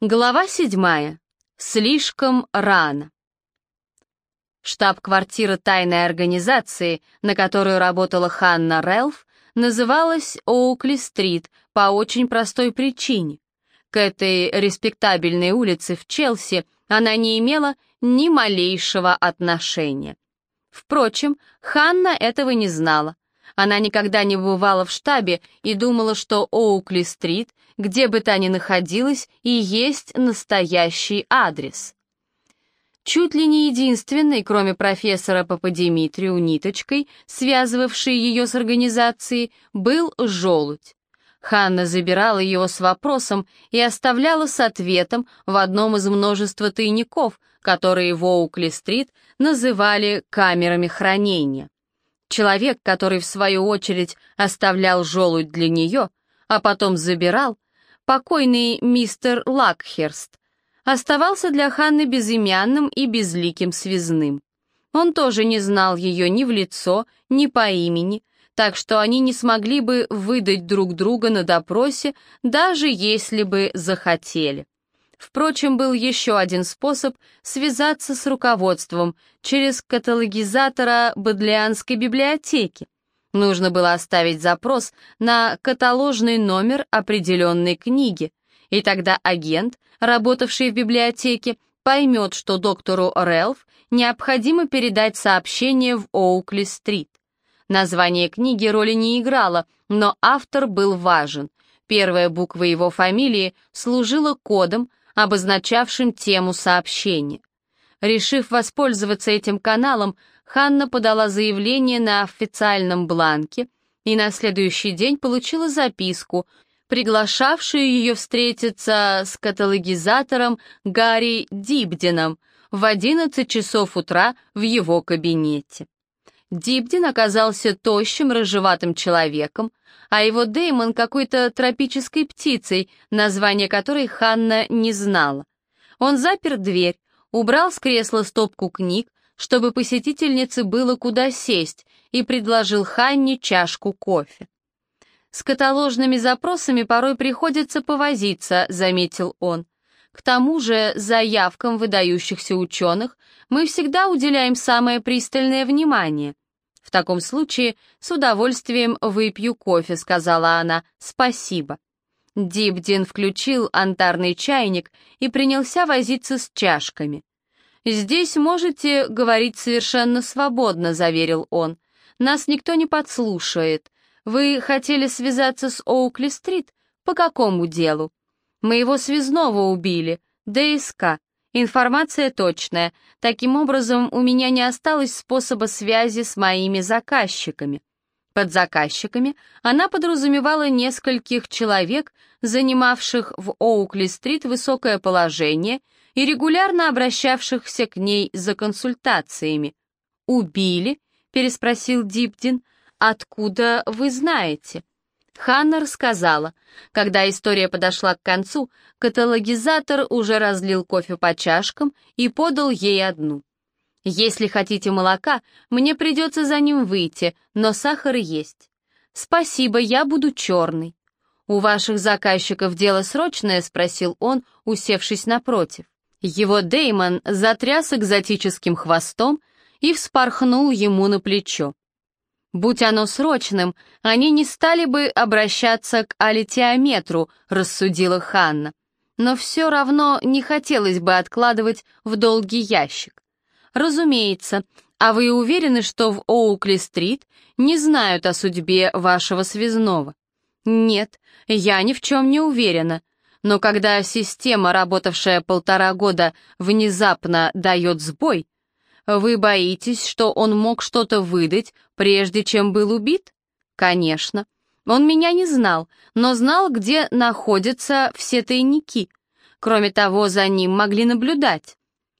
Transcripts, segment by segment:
Глава седьмая. Слишком рано. Штаб-квартира тайной организации, на которую работала Ханна Рэлф, называлась Оукли-стрит по очень простой причине. К этой респектабельной улице в Челси она не имела ни малейшего отношения. Впрочем, Ханна этого не знала. Она никогда не бывала в штабе и думала, что Оукли-стрит где бы та ни находилась, и есть настоящий адрес. Чуть ли не единственной, кроме профессора Пападимитрию, ниточкой, связывавшей ее с организацией, был желудь. Ханна забирала его с вопросом и оставляла с ответом в одном из множества тайников, которые в Оукли-стрит называли камерами хранения. Человек, который в свою очередь оставлял желудь для нее, а потом забирал, покойный мистер Лакхерст, оставался для Ханны безымянным и безликим связным. Он тоже не знал ее ни в лицо, ни по имени, так что они не смогли бы выдать друг друга на допросе, даже если бы захотели. Впрочем, был еще один способ связаться с руководством через каталогизатора Бодлианской библиотеки. Нужно было оставить запрос на каталожный номер определенной книги, и тогда агент, работавший в библиотеке, поймет, что доктору Рэлф необходимо передать сообщение в Оукли-стрит. Название книги роли не играло, но автор был важен. Первая буква его фамилии служила кодом, обозначавшим тему сообщения. Решив воспользоваться этим каналом, Ханна подала заявление на официальном бланке и на следующий день получила записку, приглашавшую ее встретиться с каталогизатором Гарри Дибдином в 11 часов утра в его кабинете. Дибдин оказался тощим, рыжеватым человеком, а его Деймон какой-то тропической птицей, название которой Ханна не знала. Он запер дверь, убрал с кресла стопку книг, чтобы посетительнице было куда сесть, и предложил Ханне чашку кофе. «С каталожными запросами порой приходится повозиться», — заметил он. «К тому же заявкам выдающихся ученых мы всегда уделяем самое пристальное внимание». «В таком случае с удовольствием выпью кофе», — сказала она. «Спасибо». Дибдин включил антарный чайник и принялся возиться с чашками. «Здесь можете говорить совершенно свободно», — заверил он. «Нас никто не подслушает. Вы хотели связаться с Оукли-стрит? По какому делу?» «Моего связного убили. ДСК. Информация точная. Таким образом, у меня не осталось способа связи с моими заказчиками». Под заказчиками она подразумевала нескольких человек, занимавших в Оукли-стрит высокое положение — и регулярно обращавшихся к ней за консультациями. «Убили?» — переспросил Дипдин. «Откуда вы знаете?» Ханна рассказала. Когда история подошла к концу, каталогизатор уже разлил кофе по чашкам и подал ей одну. «Если хотите молока, мне придется за ним выйти, но сахар есть». «Спасибо, я буду черный». «У ваших заказчиков дело срочное?» — спросил он, усевшись напротив. Его Деймон затряс экзотическим хвостом и вспорхнул ему на плечо. Будь оно срочным, они не стали бы обращаться к алитиометру, рассудила Ханна. Но все равно не хотелось бы откладывать в долгий ящик. Разумеется, а вы уверены, что в Оукли-стрит не знают о судьбе вашего связного? Нет, я ни в чем не уверена, но когда система, работавшая полтора года, внезапно дает сбой, вы боитесь, что он мог что-то выдать, прежде чем был убит? Конечно. Он меня не знал, но знал, где находятся все тайники. Кроме того, за ним могли наблюдать.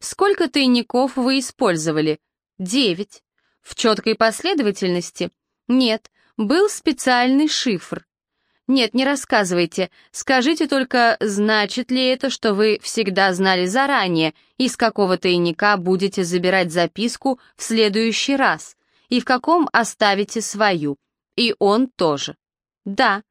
Сколько тайников вы использовали? Девять. В четкой последовательности? Нет, был специальный шифр. «Нет, не рассказывайте. Скажите только, значит ли это, что вы всегда знали заранее, из какого тайника будете забирать записку в следующий раз, и в каком оставите свою? И он тоже». «Да».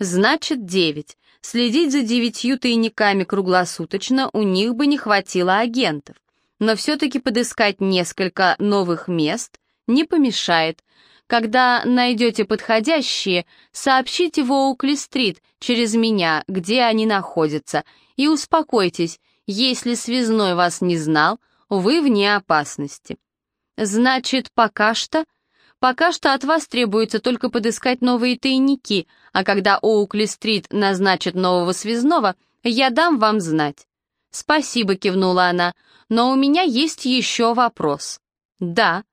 Значит, девять. Следить за девятью тайниками круглосуточно у них бы не хватило агентов. Но все-таки подыскать несколько новых мест не помешает. Когда найдете подходящие, сообщите в Оукли-стрит через меня, где они находятся, и успокойтесь, если связной вас не знал, вы вне опасности. Значит, пока что... Пока что от вас требуется только подыскать новые тайники, а когда Оукли-стрит назначит нового связного, я дам вам знать. «Спасибо», — кивнула она, — «но у меня есть еще вопрос». «Да».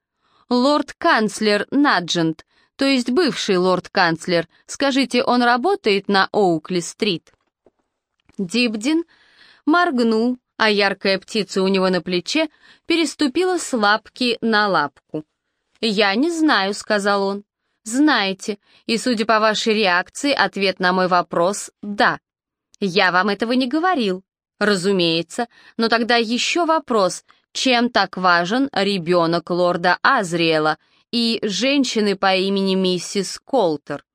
«Лорд-канцлер Наджент, то есть бывший лорд-канцлер, скажите, он работает на Оукли-стрит?» Дибдин моргнул, а яркая птица у него на плече переступила с лапки на лапку. «Я не знаю», — сказал он. «Знаете, и, судя по вашей реакции, ответ на мой вопрос — да. Я вам этого не говорил. Разумеется, но тогда еще вопрос, чем так важен ребенок лорда Азриэла и женщины по имени миссис Колтер?»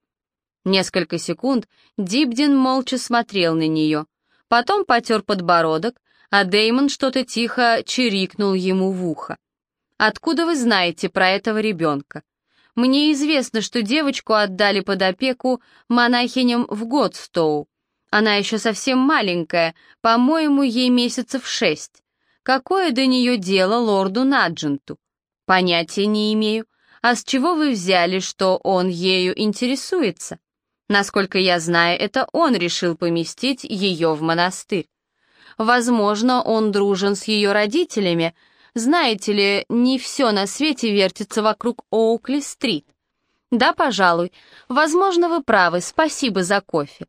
Несколько секунд Дибдин молча смотрел на нее, потом потер подбородок, а Деймон что-то тихо чирикнул ему в ухо. «Откуда вы знаете про этого ребенка?» «Мне известно, что девочку отдали под опеку монахиням в Годстоу. Она еще совсем маленькая, по-моему, ей месяцев шесть. Какое до нее дело лорду Надженту? Понятия не имею. А с чего вы взяли, что он ею интересуется? Насколько я знаю, это он решил поместить ее в монастырь. Возможно, он дружен с ее родителями. Знаете ли, не все на свете вертится вокруг Оукли-стрит. Да, пожалуй. Возможно, вы правы. Спасибо за кофе.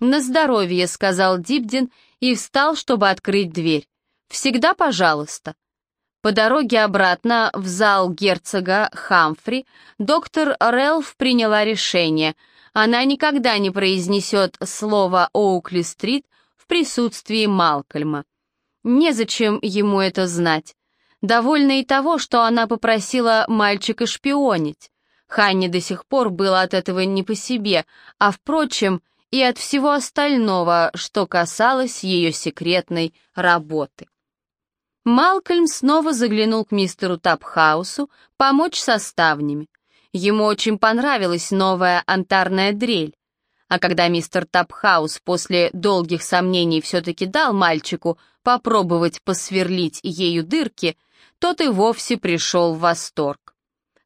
На здоровье, сказал Дибдин и встал, чтобы открыть дверь. Всегда пожалуйста. По дороге обратно в зал герцога Хамфри доктор Релф приняла решение. Она никогда не произнесет слово Оукли-стрит присутствии Малкольма. Незачем ему это знать. Довольна и того, что она попросила мальчика шпионить. Ханне до сих пор было от этого не по себе, а, впрочем, и от всего остального, что касалось ее секретной работы. Малкольм снова заглянул к мистеру Тапхаусу помочь со ставнями. Ему очень понравилась новая антарная дрель. А когда мистер Тапхаус после долгих сомнений все-таки дал мальчику попробовать посверлить ею дырки, тот и вовсе пришел в восторг.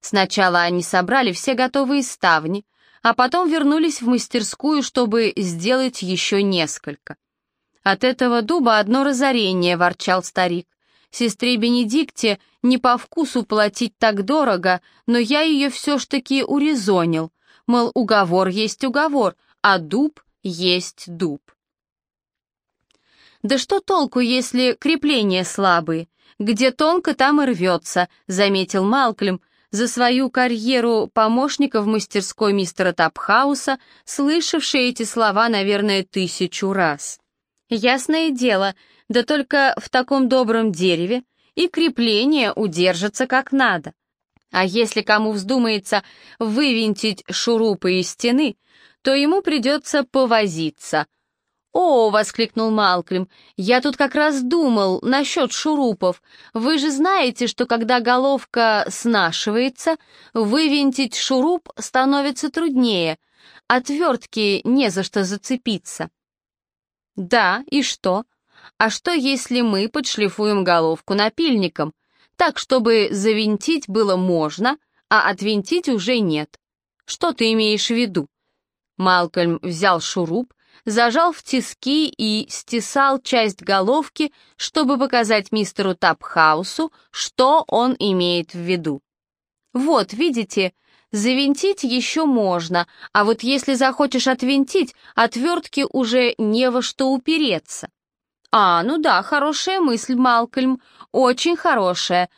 Сначала они собрали все готовые ставни, а потом вернулись в мастерскую, чтобы сделать еще несколько. От этого дуба одно разорение, ворчал старик. Сестре Бенедикте не по вкусу платить так дорого, но я ее все ж таки урезонил. Мол, уговор есть уговор, а дуб есть дуб. «Да что толку, если крепления слабые? Где тонко, там и рвется», — заметил Малклем, за свою карьеру помощника в мастерской мистера Тапхауса, слышавший эти слова, наверное, тысячу раз. «Ясное дело, да только в таком добром дереве и крепление удержатся как надо. А если кому вздумается вывинтить шурупы из стены, то ему придется повозиться. «О!» — воскликнул Малклим. «Я тут как раз думал насчет шурупов. Вы же знаете, что когда головка снашивается, вывинтить шуруп становится труднее. Отвертки не за что зацепиться». «Да, и что? А что, если мы подшлифуем головку напильником, так, чтобы завинтить было можно, а отвинтить уже нет? Что ты имеешь в виду?» Малкольм взял шуруп, зажал в тиски и стесал часть головки, чтобы показать мистеру Тапхаусу, что он имеет в виду. «Вот, видите, завинтить еще можно, а вот если захочешь отвинтить, отвертки уже не во что упереться». «А, ну да, хорошая мысль, Малкольм, очень хорошая.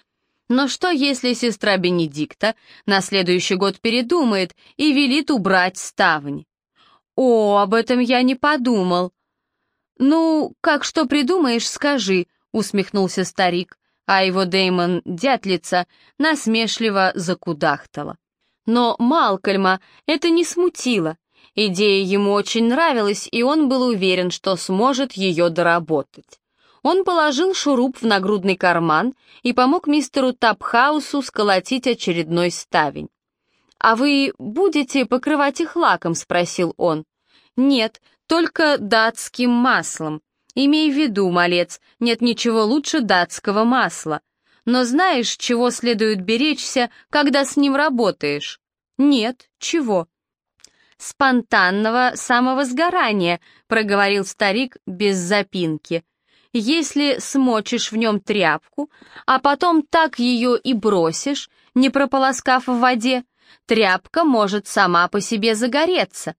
Но что, если сестра Бенедикта на следующий год передумает и велит убрать ставни? О, об этом я не подумал. Ну, как что придумаешь, скажи, усмехнулся старик, а его Деймон дятлица насмешливо закудахтала. Но Малкольма это не смутило. Идея ему очень нравилась, и он был уверен, что сможет ее доработать. Он положил шуруп в нагрудный карман и помог мистеру Тапхаусу сколотить очередной ставень. «А вы будете покрывать их лаком?» — спросил он. «Нет, только датским маслом. Имей в виду, малец, нет ничего лучше датского масла. Но знаешь, чего следует беречься, когда с ним работаешь? Нет, чего? Спонтанного самовозгорания, проговорил старик без запинки. Если смочишь в нем тряпку, а потом так ее и бросишь, не прополоскав в воде, тряпка может сама по себе загореться.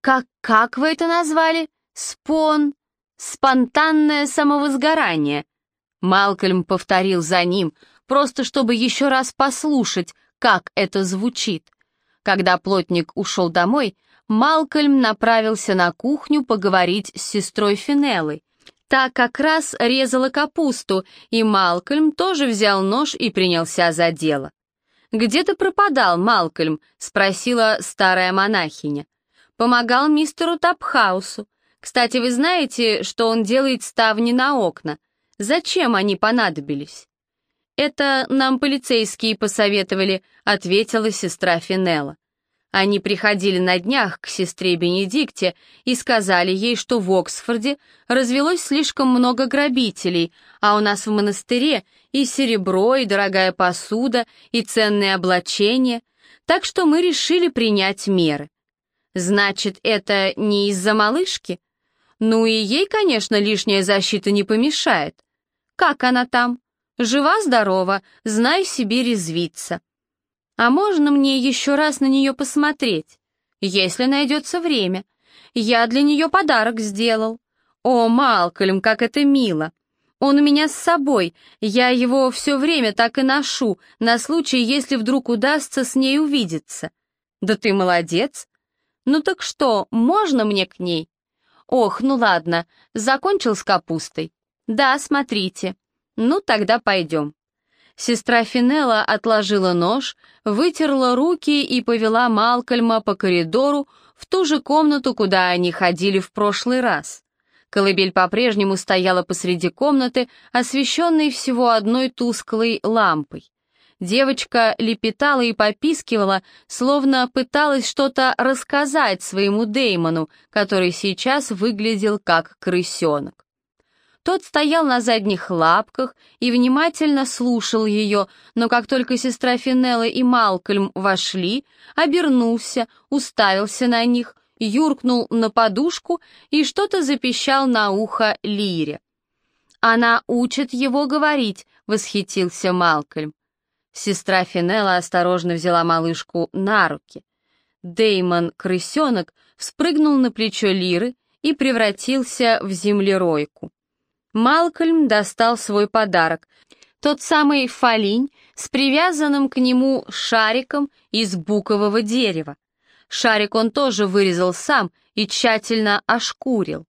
Как, как вы это назвали? Спон... Спонтанное самовозгорание. Малкольм повторил за ним, просто чтобы еще раз послушать, как это звучит. Когда плотник ушел домой, Малкольм направился на кухню поговорить с сестрой Финеллой. Та как раз резала капусту, и Малкольм тоже взял нож и принялся за дело. «Где ты пропадал, Малкольм?» — спросила старая монахиня. «Помогал мистеру Тапхаусу. Кстати, вы знаете, что он делает ставни на окна? Зачем они понадобились?» «Это нам полицейские посоветовали», — ответила сестра Финелла. Они приходили на днях к сестре Бенедикте и сказали ей, что в Оксфорде развелось слишком много грабителей, а у нас в монастыре и серебро, и дорогая посуда, и ценные облачения, так что мы решили принять меры. Значит, это не из-за малышки? Ну и ей, конечно, лишняя защита не помешает. Как она там? Жива-здорова, знай себе резвиться. А можно мне еще раз на нее посмотреть? Если найдется время. Я для нее подарок сделал. О, Малкольм, как это мило. Он у меня с собой, я его все время так и ношу, на случай, если вдруг удастся с ней увидеться. Да ты молодец. Ну так что, можно мне к ней? Ох, ну ладно, закончил с капустой. Да, смотрите. Ну, тогда пойдем. Сестра Финелла отложила нож, вытерла руки и повела Малкольма по коридору в ту же комнату, куда они ходили в прошлый раз. Колыбель по-прежнему стояла посреди комнаты, освещенной всего одной тусклой лампой. Девочка лепетала и попискивала, словно пыталась что-то рассказать своему Деймону, который сейчас выглядел как крысенок. Тот стоял на задних лапках и внимательно слушал ее, но как только сестра Финелла и Малкольм вошли, обернулся, уставился на них, юркнул на подушку и что-то запищал на ухо Лире. «Она учит его говорить», — восхитился Малкольм. Сестра Финелла осторожно взяла малышку на руки. Деймон, крысенок, вспрыгнул на плечо Лиры и превратился в землеройку. Малкольм достал свой подарок, тот самый фолинь с привязанным к нему шариком из букового дерева. Шарик он тоже вырезал сам и тщательно ошкурил.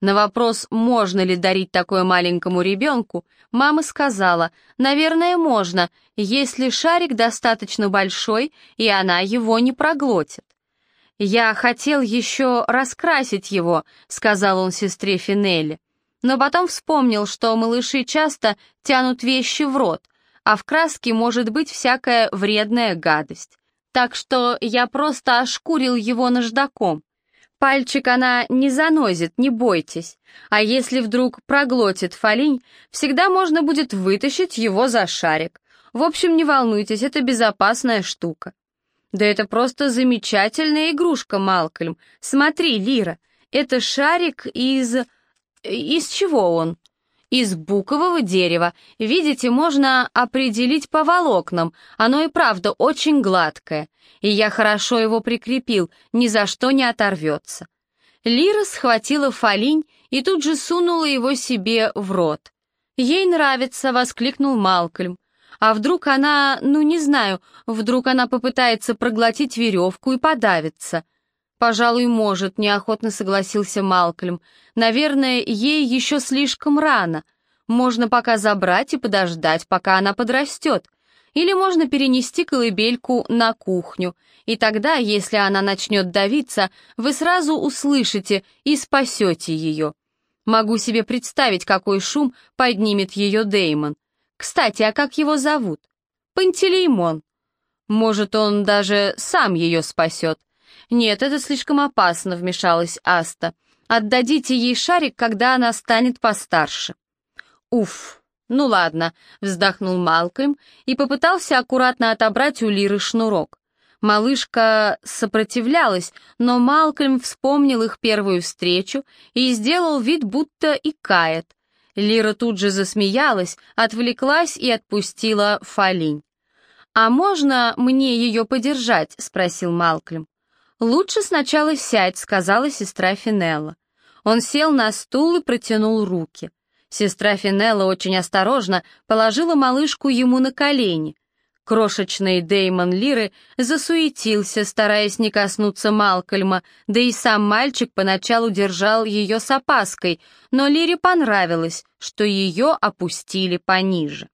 На вопрос, можно ли дарить такое маленькому ребенку, мама сказала, наверное, можно, если шарик достаточно большой, и она его не проглотит. «Я хотел еще раскрасить его», — сказал он сестре Финелли, но потом вспомнил, что малыши часто тянут вещи в рот, а в краске может быть всякая вредная гадость. Так что я просто ошкурил его наждаком. Пальчик она не занозит, не бойтесь. А если вдруг проглотит фолинь, всегда можно будет вытащить его за шарик. В общем, не волнуйтесь, это безопасная штука. Да это просто замечательная игрушка, Малкольм. Смотри, Лира, это шарик из... Из чего он? Из букового дерева. Видите, можно определить по волокнам. Оно и правда очень гладкое. И я хорошо его прикрепил, ни за что не оторвется. Лира схватила фолинь и тут же сунула его себе в рот. «Ей нравится», — воскликнул Малкольм. «А вдруг она, ну не знаю, вдруг она попытается проглотить веревку и подавится?» «Пожалуй, может», — неохотно согласился Малкольм. «Наверное, ей еще слишком рано. Можно пока забрать и подождать, пока она подрастет. Или можно перенести колыбельку на кухню, и тогда, если она начнет давиться, вы сразу услышите и спасете ее. Могу себе представить, какой шум поднимет ее Деймон. Кстати, а как его зовут? Пантелеймон. Может, он даже сам ее спасет. Нет, это слишком опасно, вмешалась Аста. Отдадите ей шарик, когда она станет постарше. Уф, ну ладно, вздохнул Малкольм и попытался аккуратно отобрать у Лиры шнурок. Малышка сопротивлялась, но Малкольм вспомнил их первую встречу и сделал вид, будто и кает. Лира тут же засмеялась, отвлеклась и отпустила Фалинь. «А можно мне ее подержать?» — спросил Малкольм. «Лучше сначала сядь», — сказала сестра Финелла. Он сел на стул и протянул руки. Сестра Финелла очень осторожно положила малышку ему на колени. Крошечный Деймон Лиры засуетился, стараясь не коснуться Малкольма, да и сам мальчик поначалу держал ее с опаской, но Лире понравилось, что ее опустили пониже.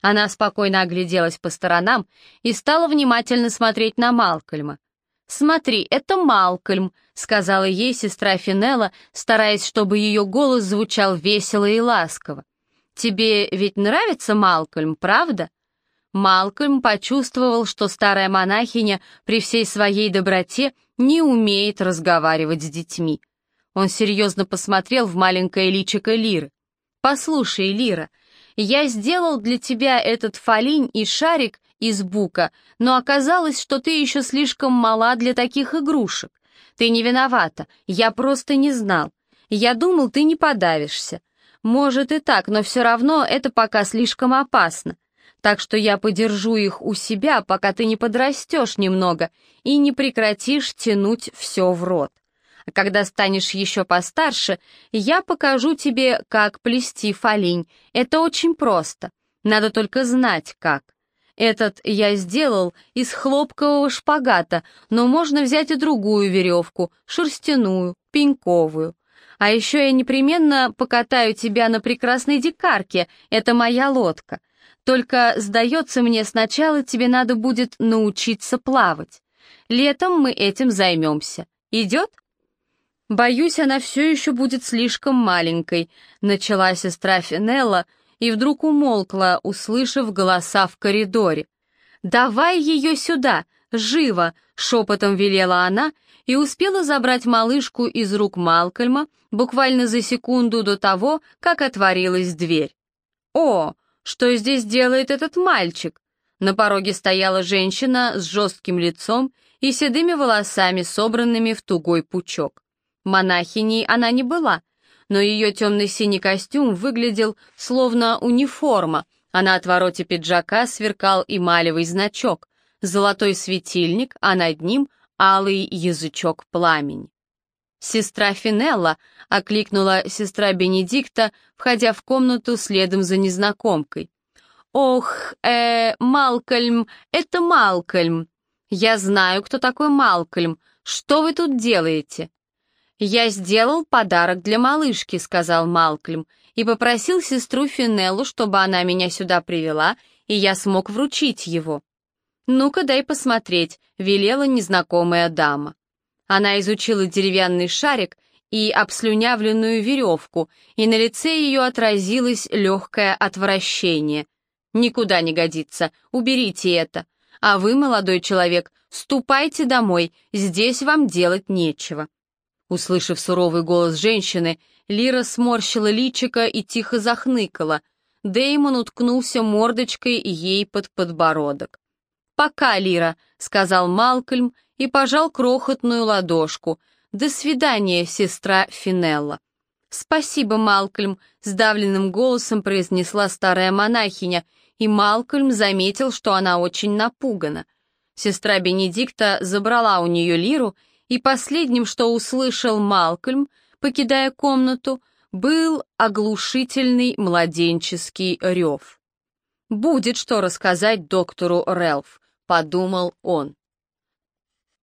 Она спокойно огляделась по сторонам и стала внимательно смотреть на Малкольма. «Смотри, это Малкольм», — сказала ей сестра Финелла, стараясь, чтобы ее голос звучал весело и ласково. «Тебе ведь нравится Малкольм, правда?» Малкольм почувствовал, что старая монахиня при всей своей доброте не умеет разговаривать с детьми. Он серьезно посмотрел в маленькое личико Лиры. «Послушай, Лира, я сделал для тебя этот фолинь и шарик из бука, но оказалось, что ты еще слишком мала для таких игрушек. Ты не виновата, я просто не знал. Я думал, ты не подавишься. Может и так, но все равно это пока слишком опасно так что я подержу их у себя, пока ты не подрастешь немного и не прекратишь тянуть все в рот. А когда станешь еще постарше, я покажу тебе, как плести фолинь. Это очень просто. Надо только знать, как. Этот я сделал из хлопкового шпагата, но можно взять и другую веревку, шерстяную, пеньковую. А еще я непременно покатаю тебя на прекрасной дикарке, это моя лодка. Только, сдается мне, сначала тебе надо будет научиться плавать. Летом мы этим займемся. Идет?» «Боюсь, она все еще будет слишком маленькой», — начала сестра Финелла и вдруг умолкла, услышав голоса в коридоре. «Давай ее сюда, живо!» — шепотом велела она и успела забрать малышку из рук Малкольма буквально за секунду до того, как отворилась дверь. «О!» Что здесь делает этот мальчик? На пороге стояла женщина с жестким лицом и седыми волосами, собранными в тугой пучок. Монахиней она не была, но ее темно-синий костюм выглядел словно униформа, а на отвороте пиджака сверкал эмалевый значок, золотой светильник, а над ним алый язычок пламени. «Сестра Финелла», — окликнула сестра Бенедикта, входя в комнату следом за незнакомкой. «Ох, э, Малкольм, это Малкольм. Я знаю, кто такой Малкольм. Что вы тут делаете?» «Я сделал подарок для малышки», — сказал Малкольм, и попросил сестру Финеллу, чтобы она меня сюда привела, и я смог вручить его. «Ну-ка, дай посмотреть», — велела незнакомая дама. Она изучила деревянный шарик и обслюнявленную веревку, и на лице ее отразилось легкое отвращение. «Никуда не годится, уберите это. А вы, молодой человек, ступайте домой, здесь вам делать нечего». Услышав суровый голос женщины, Лира сморщила личико и тихо захныкала. Деймон уткнулся мордочкой ей под подбородок. «Пока, Лира», — сказал Малкольм и пожал крохотную ладошку. «До свидания, сестра Финелла». «Спасибо, Малкольм», — сдавленным голосом произнесла старая монахиня, и Малкольм заметил, что она очень напугана. Сестра Бенедикта забрала у нее лиру, и последним, что услышал Малкольм, покидая комнату, был оглушительный младенческий рев. «Будет что рассказать доктору Релф», — подумал он.